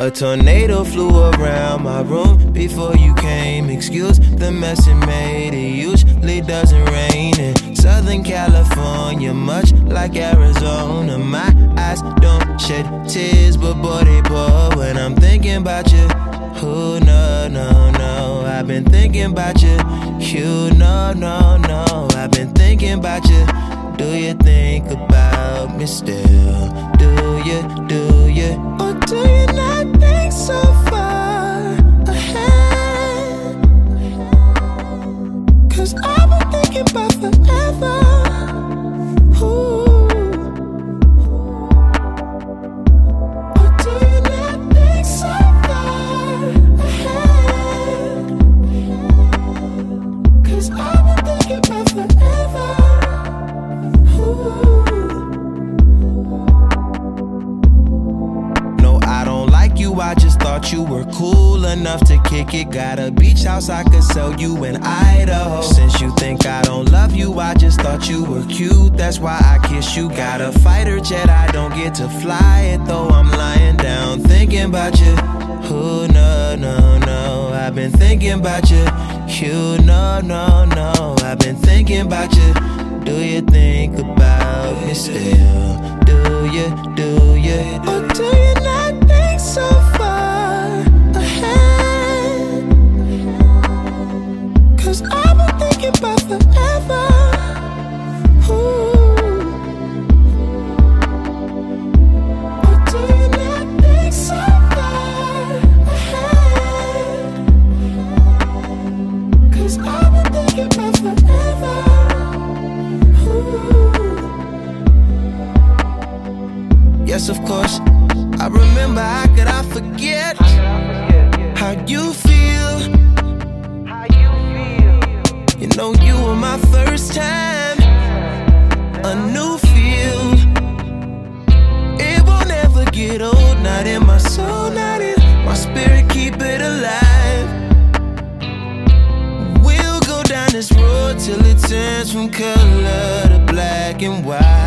A tornado flew around my room before you came. Excuse the mess it made. It usually doesn't rain in Southern California, much like Arizona. My eyes don't shed tears, but boy, they pour when I'm thinking about you. Who, no, no, no. I've been thinking about you. You, no, no, no. I've been thinking about you. Do you think about me still? Do you, do you? Or do you not think so enough to kick it. Got a beach house I could sell you in Idaho. Since you think I don't love you, I just thought you were cute. That's why I kiss you. Got a fighter jet, I don't get to fly it though. I'm lying down thinking about you. Who, no, no, no. I've been thinking about you. You, no, no, no. I've been thinking about you. Do you think about me still? Do you, do you? Or do you not Of course. I remember how could I forget how you feel. You know you were my first time, a new feel. It won't ever get old, not in my soul, not in my spirit. Keep it alive. We'll go down this road till it turns from color to black and white.